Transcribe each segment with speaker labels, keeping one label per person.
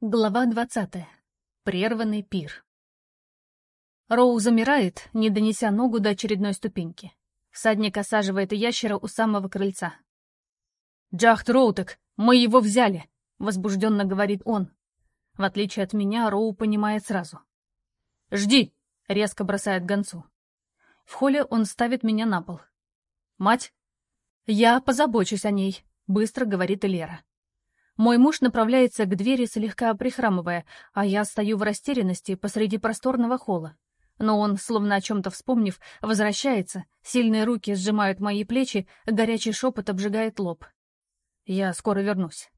Speaker 1: Глава двадцатая. Прерванный пир. Роу замирает, не донеся ногу до очередной ступеньки. Всадник осаживает ящера у самого крыльца. «Джахт Роутек, мы его взяли!» — возбужденно говорит он. В отличие от меня, Роу понимает сразу. «Жди!» — резко бросает гонцу. В холле он ставит меня на пол. «Мать?» «Я позабочусь о ней», — быстро говорит Лера. Мой муж направляется к двери, слегка прихрамывая, а я стою в растерянности посреди просторного холла. Но он, словно о чем-то вспомнив, возвращается, сильные руки сжимают мои плечи, горячий шепот обжигает лоб. Я скоро вернусь.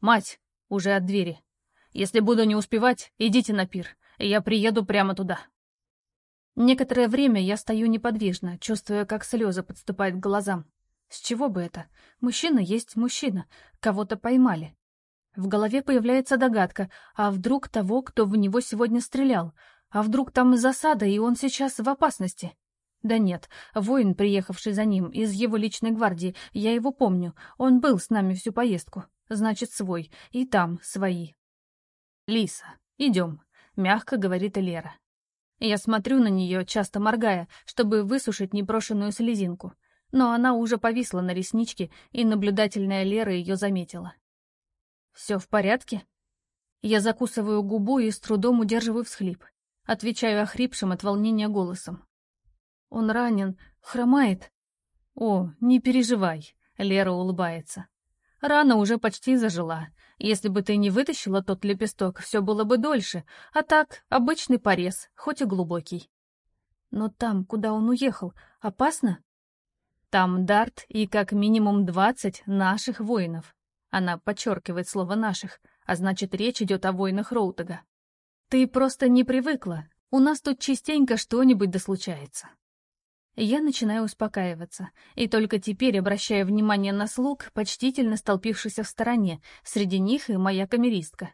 Speaker 1: «Мать!» — уже от двери. «Если буду не успевать, идите на пир. Я приеду прямо туда». Некоторое время я стою неподвижно, чувствуя, как слезы подступают к глазам. С чего бы это? Мужчина есть мужчина. Кого-то поймали. В голове появляется догадка, а вдруг того, кто в него сегодня стрелял? А вдруг там засада, и он сейчас в опасности? Да нет, воин, приехавший за ним, из его личной гвардии, я его помню. Он был с нами всю поездку. Значит, свой. И там свои. «Лиса, идем», — мягко говорит Лера. Я смотрю на нее, часто моргая, чтобы высушить непрошенную слезинку но она уже повисла на ресничке, и наблюдательная Лера ее заметила. «Все в порядке?» Я закусываю губу и с трудом удерживаю всхлип. Отвечаю охрипшим от волнения голосом. «Он ранен, хромает». «О, не переживай», — Лера улыбается. «Рана уже почти зажила. Если бы ты не вытащила тот лепесток, все было бы дольше, а так, обычный порез, хоть и глубокий». «Но там, куда он уехал, опасно?» Там Дарт и как минимум двадцать наших воинов. Она подчеркивает слово «наших», а значит, речь идет о воинах Роутага. Ты просто не привыкла. У нас тут частенько что-нибудь да случается. Я начинаю успокаиваться, и только теперь обращаю внимание на слуг, почтительно столпившихся в стороне, среди них и моя камеристка.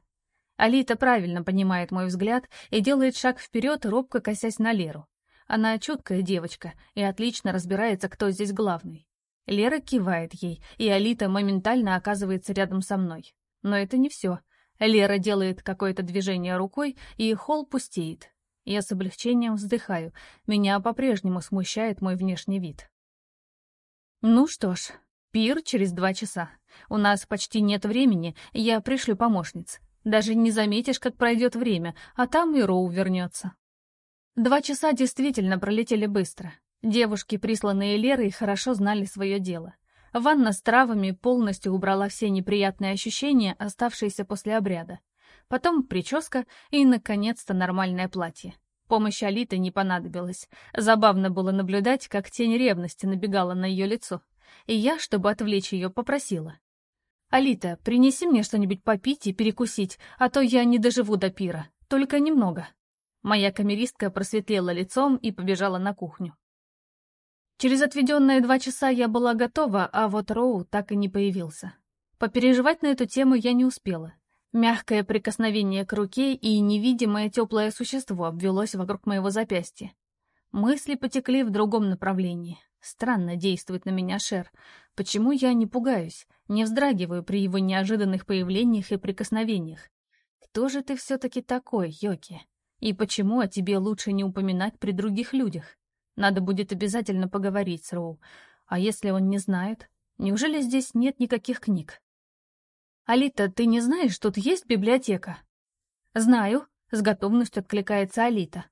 Speaker 1: Алита правильно понимает мой взгляд и делает шаг вперед, робко косясь на Леру. Она чуткая девочка и отлично разбирается, кто здесь главный. Лера кивает ей, и Алита моментально оказывается рядом со мной. Но это не все. Лера делает какое-то движение рукой, и холл пустеет. Я с облегчением вздыхаю. Меня по-прежнему смущает мой внешний вид. Ну что ж, пир через два часа. У нас почти нет времени, я пришлю помощниц. Даже не заметишь, как пройдет время, а там и Роу вернется. Два часа действительно пролетели быстро. Девушки, присланные Лерой, хорошо знали свое дело. Ванна с травами полностью убрала все неприятные ощущения, оставшиеся после обряда. Потом прическа и, наконец-то, нормальное платье. Помощь Алиты не понадобилась. Забавно было наблюдать, как тень ревности набегала на ее лицо. И я, чтобы отвлечь ее, попросила. «Алита, принеси мне что-нибудь попить и перекусить, а то я не доживу до пира. Только немного». Моя камеристка просветлела лицом и побежала на кухню. Через отведенные два часа я была готова, а вот Роу так и не появился. Попереживать на эту тему я не успела. Мягкое прикосновение к руке и невидимое теплое существо обвелось вокруг моего запястья. Мысли потекли в другом направлении. Странно действует на меня Шер. Почему я не пугаюсь, не вздрагиваю при его неожиданных появлениях и прикосновениях? Кто же ты все-таки такой, Йоки? И почему о тебе лучше не упоминать при других людях? Надо будет обязательно поговорить с Роу. А если он не знает? Неужели здесь нет никаких книг? «Алита, ты не знаешь, тут есть библиотека?» «Знаю», — с готовностью откликается Алита.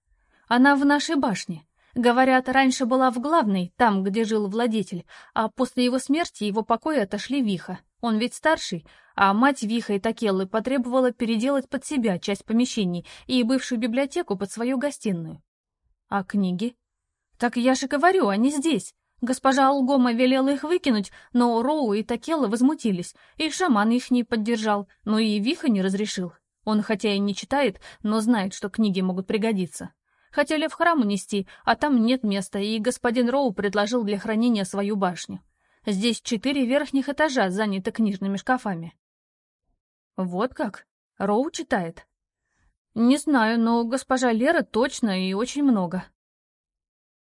Speaker 1: «Она в нашей башне. Говорят, раньше была в главной, там, где жил владетель, а после его смерти его покои отошли Виха. Он ведь старший, а мать Виха и Такеллы потребовала переделать под себя часть помещений и бывшую библиотеку под свою гостиную. А книги? Так я же говорю, они здесь. Госпожа Алгома велела их выкинуть, но Роу и Такелла возмутились, и шаман их не поддержал, но и Виха не разрешил. Он хотя и не читает, но знает, что книги могут пригодиться. Хотели в храм унести, а там нет места, и господин Роу предложил для хранения свою башню. Здесь четыре верхних этажа заняты книжными шкафами. Вот как? Роу читает? Не знаю, но госпожа Лера точно и очень много.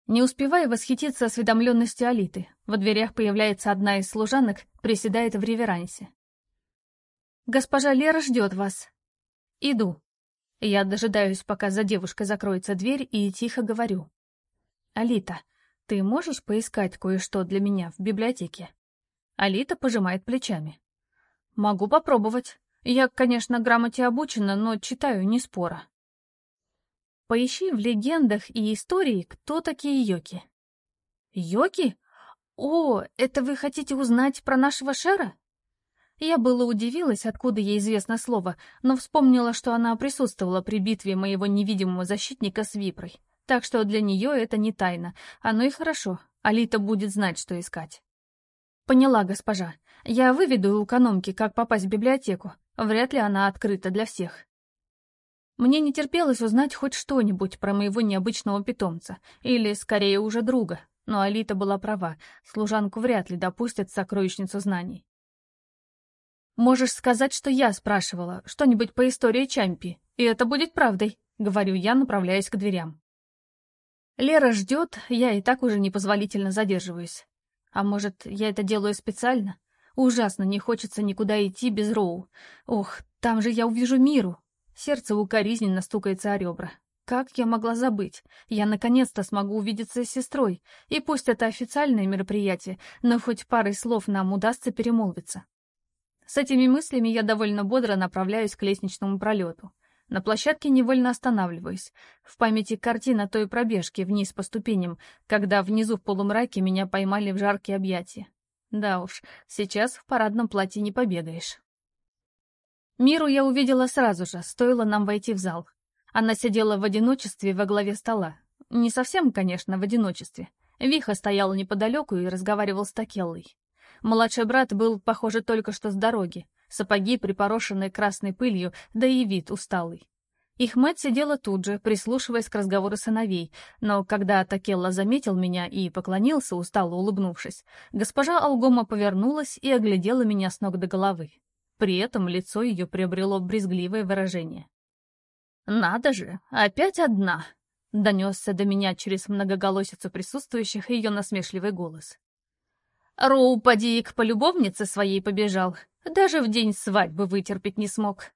Speaker 1: Не успевая восхититься осведомленностью Алиты, во дверях появляется одна из служанок, приседает в реверансе. «Госпожа Лера ждет вас». Иду. Я дожидаюсь, пока за девушкой закроется дверь, и тихо говорю. «Алита, ты можешь поискать кое-что для меня в библиотеке?» Алита пожимает плечами. «Могу попробовать. Я, конечно, грамоте обучена, но читаю не спора». Поищи в легендах и истории, кто такие йоки. Йоки? О, это вы хотите узнать про нашего Шера? Я было удивилась, откуда ей известно слово, но вспомнила, что она присутствовала при битве моего невидимого защитника с Випрой. Так что для нее это не тайна. Оно и хорошо. Алита будет знать, что искать. Поняла, госпожа. Я выведу у экономки, как попасть в библиотеку. Вряд ли она открыта для всех. Мне не терпелось узнать хоть что-нибудь про моего необычного питомца, или, скорее, уже друга, но Алита была права, служанку вряд ли допустят в сокровищницу знаний. «Можешь сказать, что я спрашивала, что-нибудь по истории Чампи, и это будет правдой», — говорю я, направляясь к дверям. Лера ждет, я и так уже непозволительно задерживаюсь. А может, я это делаю специально? Ужасно не хочется никуда идти без Роу. Ох, там же я увижу миру, Сердце укоризненно стукается о ребра. Как я могла забыть? Я наконец-то смогу увидеться с сестрой. И пусть это официальное мероприятие, но хоть парой слов нам удастся перемолвиться. С этими мыслями я довольно бодро направляюсь к лестничному пролету. На площадке невольно останавливаюсь. В памяти картина той пробежки вниз по ступеням, когда внизу в полумраке меня поймали в жаркие объятия. Да уж, сейчас в парадном платье не побегаешь. Миру я увидела сразу же, стоило нам войти в зал. Она сидела в одиночестве во главе стола. Не совсем, конечно, в одиночестве. Виха стоял неподалеку и разговаривал с Такеллой. Младший брат был, похоже, только что с дороги. Сапоги, припорошенные красной пылью, да и вид усталый. Их мать сидела тут же, прислушиваясь к разговору сыновей, но когда Такелла заметил меня и поклонился, устало улыбнувшись, госпожа Алгома повернулась и оглядела меня с ног до головы. При этом лицо ее приобрело брезгливое выражение. «Надо же, опять одна!» — донесся до меня через многоголосицу присутствующих ее насмешливый голос. «Роу, поди, к полюбовнице своей побежал, даже в день свадьбы вытерпеть не смог».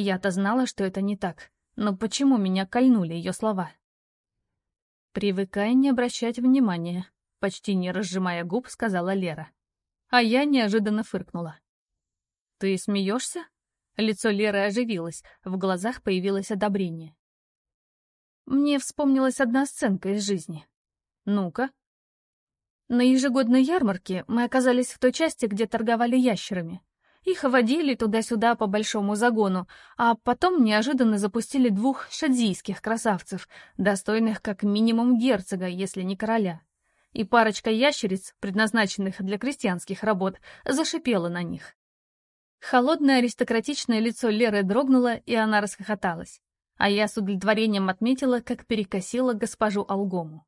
Speaker 1: Я-то знала, что это не так, но почему меня кольнули ее слова? «Привыкай не обращать внимания», — почти не разжимая губ, сказала Лера. А я неожиданно фыркнула. «Ты смеешься?» Лицо Леры оживилось, в глазах появилось одобрение. Мне вспомнилась одна сценка из жизни. Ну-ка. На ежегодной ярмарке мы оказались в той части, где торговали ящерами. Их водили туда-сюда по большому загону, а потом неожиданно запустили двух шадзийских красавцев, достойных как минимум герцога, если не короля. И парочка ящериц, предназначенных для крестьянских работ, зашипела на них. Холодное аристократичное лицо Леры дрогнуло, и она расхохоталась. А я с удовлетворением отметила, как перекосила госпожу Алгому.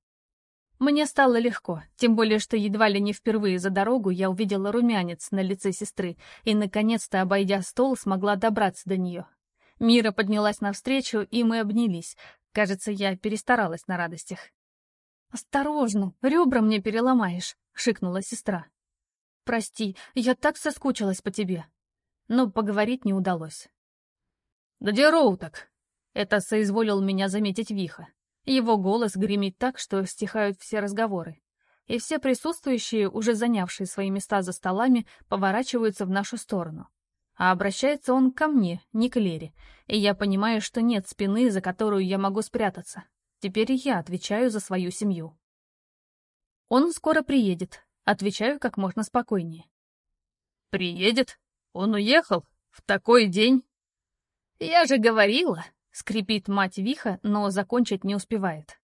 Speaker 1: Мне стало легко, тем более, что едва ли не впервые за дорогу я увидела румянец на лице сестры и, наконец-то, обойдя стол, смогла добраться до нее. Мира поднялась навстречу, и мы обнялись. Кажется, я перестаралась на радостях. «Осторожно, ребра мне переломаешь», — шикнула сестра. «Прости, я так соскучилась по тебе», но поговорить не удалось. «Где Роуток?» — это соизволил меня заметить Виха. Его голос гремит так, что стихают все разговоры. И все присутствующие, уже занявшие свои места за столами, поворачиваются в нашу сторону. А обращается он ко мне, не к Лере, и я понимаю, что нет спины, за которую я могу спрятаться. Теперь я отвечаю за свою семью. Он скоро приедет, отвечаю как можно спокойнее. «Приедет?» Он уехал? В такой день? Я же говорила, скрипит мать Виха, но закончить не успевает.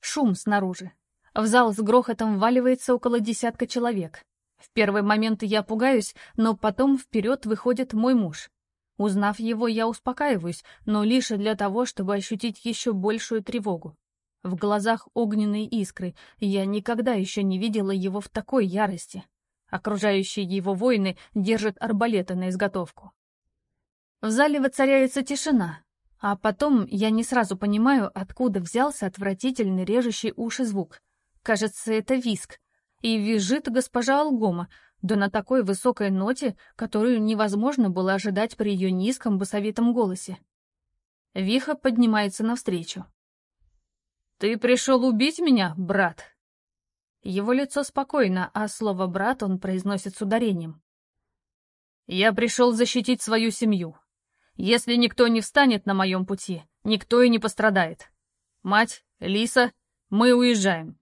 Speaker 1: Шум снаружи. В зал с грохотом вваливается около десятка человек. В первый момент я пугаюсь, но потом вперед выходит мой муж. Узнав его, я успокаиваюсь, но лишь для того, чтобы ощутить еще большую тревогу. В глазах огненные искры, я никогда еще не видела его в такой ярости. Окружающие его воины держат арбалеты на изготовку. В зале воцаряется тишина, а потом я не сразу понимаю, откуда взялся отвратительный режущий уши звук. Кажется, это виск. И визжит госпожа Алгома, Да на такой высокой ноте, которую невозможно было ожидать при ее низком басовитом голосе. Виха поднимается навстречу. «Ты пришел убить меня, брат?» Его лицо спокойно, а слово «брат» он произносит с ударением. «Я пришел защитить свою семью. Если никто не встанет на моем пути, никто и не пострадает. Мать, Лиса, мы уезжаем.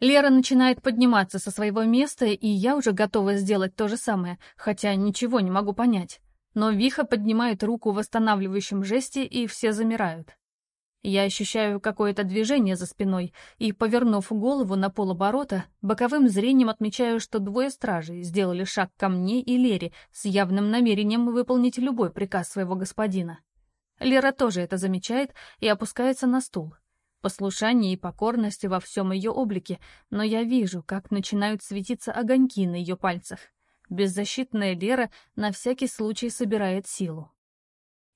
Speaker 1: Лера начинает подниматься со своего места, и я уже готова сделать то же самое, хотя ничего не могу понять. Но Виха поднимает руку в восстанавливающем жесте, и все замирают. Я ощущаю какое-то движение за спиной, и, повернув голову на полоборота, боковым зрением отмечаю, что двое стражей сделали шаг ко мне и Лере с явным намерением выполнить любой приказ своего господина. Лера тоже это замечает и опускается на стул послушание и покорность во всем ее облике, но я вижу, как начинают светиться огоньки на ее пальцах. Беззащитная Лера на всякий случай собирает силу.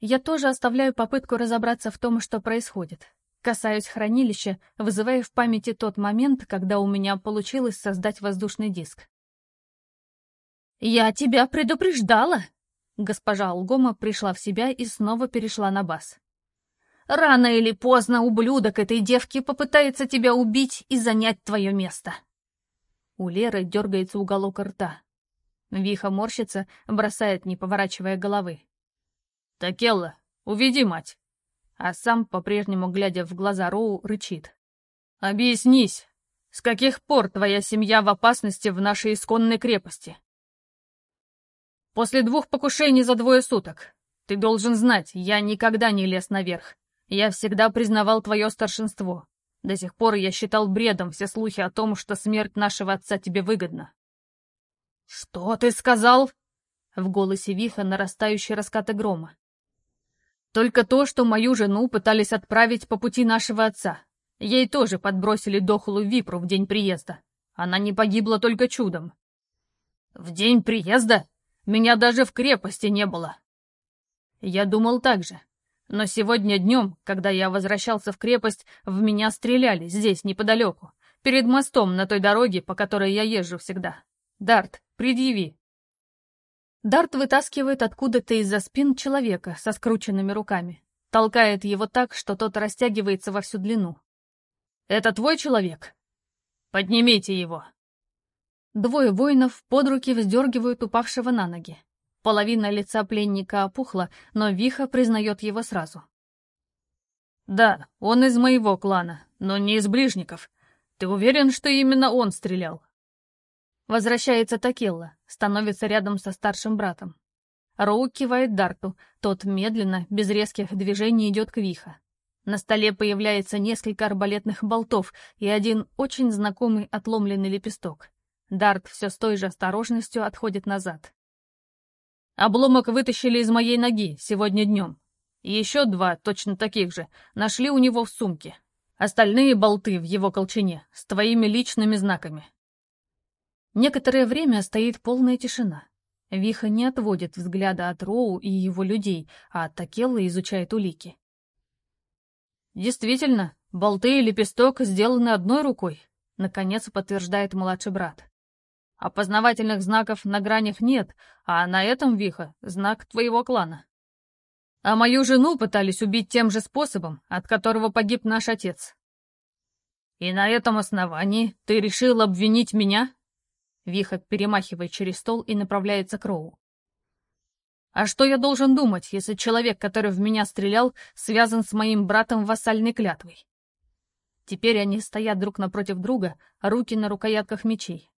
Speaker 1: Я тоже оставляю попытку разобраться в том, что происходит. Касаюсь хранилища, вызывая в памяти тот момент, когда у меня получилось создать воздушный диск. «Я тебя предупреждала!» Госпожа Алгома пришла в себя и снова перешла на бас. Рано или поздно ублюдок этой девки попытается тебя убить и занять твое место. У Леры дергается уголок рта. Виха морщится, бросает, не поворачивая головы. «Такелла, уведи мать!» А сам, по-прежнему глядя в глаза Роу, рычит. «Объяснись, с каких пор твоя семья в опасности в нашей исконной крепости?» «После двух покушений за двое суток. Ты должен знать, я никогда не лез наверх. Я всегда признавал твое старшинство. До сих пор я считал бредом все слухи о том, что смерть нашего отца тебе выгодна. «Что ты сказал?» В голосе Виха нарастающий раскаты грома. «Только то, что мою жену пытались отправить по пути нашего отца. Ей тоже подбросили дохлую випру в день приезда. Она не погибла только чудом». «В день приезда? Меня даже в крепости не было». Я думал так же. Но сегодня днем, когда я возвращался в крепость, в меня стреляли здесь, неподалеку, перед мостом на той дороге, по которой я езжу всегда. Дарт, предъяви. Дарт вытаскивает откуда-то из-за спин человека со скрученными руками, толкает его так, что тот растягивается во всю длину. «Это твой человек? Поднимите его!» Двое воинов под руки вздергивают упавшего на ноги. Половина лица пленника опухла, но Виха признает его сразу. «Да, он из моего клана, но не из ближников. Ты уверен, что именно он стрелял?» Возвращается Такелла, становится рядом со старшим братом. Роу кивает Дарту, тот медленно, без резких движений идет к Виха. На столе появляется несколько арбалетных болтов и один очень знакомый отломленный лепесток. Дарт все с той же осторожностью отходит назад. Обломок вытащили из моей ноги сегодня днем. Еще два, точно таких же, нашли у него в сумке. Остальные болты в его колчине с твоими личными знаками. Некоторое время стоит полная тишина. Виха не отводит взгляда от Роу и его людей, а Такелла изучает улики. «Действительно, болты и лепесток сделаны одной рукой», — наконец подтверждает младший брат. Опознавательных знаков на гранях нет, а на этом, Виха, знак твоего клана. А мою жену пытались убить тем же способом, от которого погиб наш отец. И на этом основании ты решил обвинить меня? Виха перемахивает через стол и направляется к Роу. А что я должен думать, если человек, который в меня стрелял, связан с моим братом вассальной клятвой? Теперь они стоят друг напротив друга, руки на рукоятках мечей.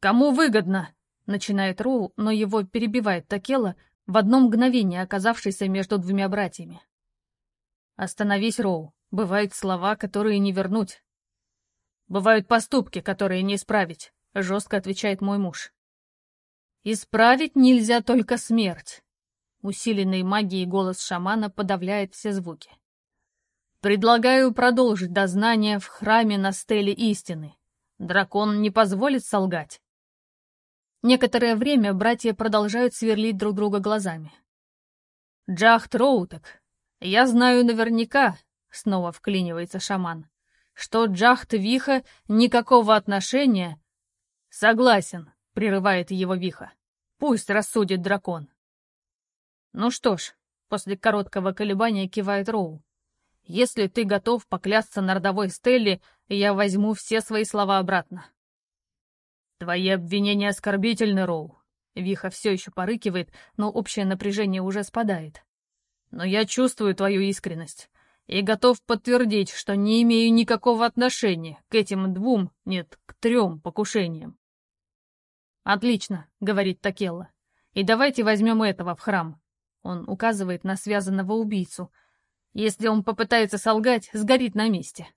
Speaker 1: «Кому выгодно?» — начинает Роу, но его перебивает Такела, в одно мгновение оказавшийся между двумя братьями. «Остановись, Роу. Бывают слова, которые не вернуть. Бывают поступки, которые не исправить», — жестко отвечает мой муж. «Исправить нельзя только смерть». Усиленный магией голос шамана подавляет все звуки. «Предлагаю продолжить дознание в храме на стеле истины. Дракон не позволит солгать». Некоторое время братья продолжают сверлить друг друга глазами. «Джахт Роутек, я знаю наверняка», — снова вклинивается шаман, «что Джахт Виха никакого отношения...» «Согласен», — прерывает его Виха. «Пусть рассудит дракон». «Ну что ж», — после короткого колебания кивает Роу. «Если ты готов поклясться на родовой Стелле, я возьму все свои слова обратно». «Твои обвинения оскорбительны, Роу». Виха все еще порыкивает, но общее напряжение уже спадает. «Но я чувствую твою искренность и готов подтвердить, что не имею никакого отношения к этим двум, нет, к трем покушениям. «Отлично», — говорит Такелла. «И давайте возьмем этого в храм». Он указывает на связанного убийцу. «Если он попытается солгать, сгорит на месте».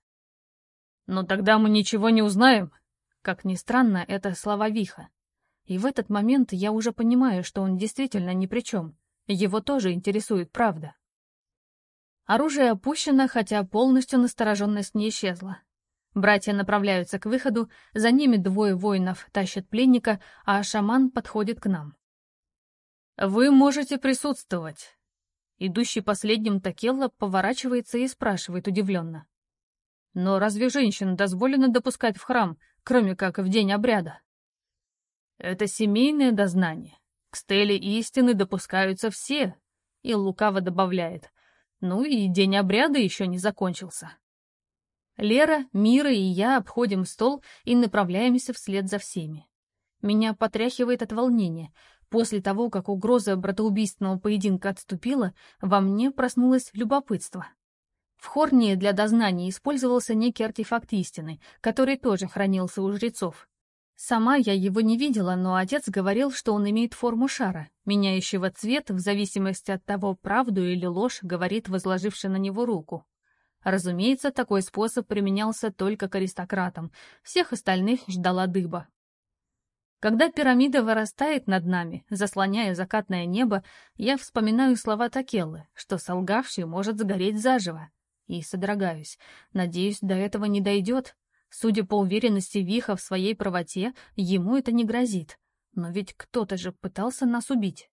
Speaker 1: «Но тогда мы ничего не узнаем». Как ни странно, это слова Виха. И в этот момент я уже понимаю, что он действительно ни при чем. Его тоже интересует правда. Оружие опущено, хотя полностью настороженность не исчезла. Братья направляются к выходу, за ними двое воинов тащат пленника, а шаман подходит к нам. «Вы можете присутствовать». Идущий последним Такелла поворачивается и спрашивает удивленно. «Но разве женщин дозволено допускать в храм, кроме как в день обряда?» «Это семейное дознание. К стеле истины допускаются все», — и лукаво добавляет — ну и день обряда еще не закончился. Лера, Мира и я обходим стол и направляемся вслед за всеми. Меня потряхивает от волнения. После того, как угроза братоубийственного поединка отступила, во мне проснулось любопытство. В Хорнии для дознания использовался некий артефакт истины, который тоже хранился у жрецов. Сама я его не видела, но отец говорил, что он имеет форму шара, меняющего цвет в зависимости от того, правду или ложь говорит возложивший на него руку. Разумеется, такой способ применялся только к аристократам, всех остальных ждала дыба. Когда пирамида вырастает над нами, заслоняя закатное небо, я вспоминаю слова Такеллы, что солгавший может сгореть заживо. И содрогаюсь. Надеюсь, до этого не дойдет, Судя по уверенности Виха в своей правоте, ему это не грозит. Но ведь кто-то же пытался нас убить.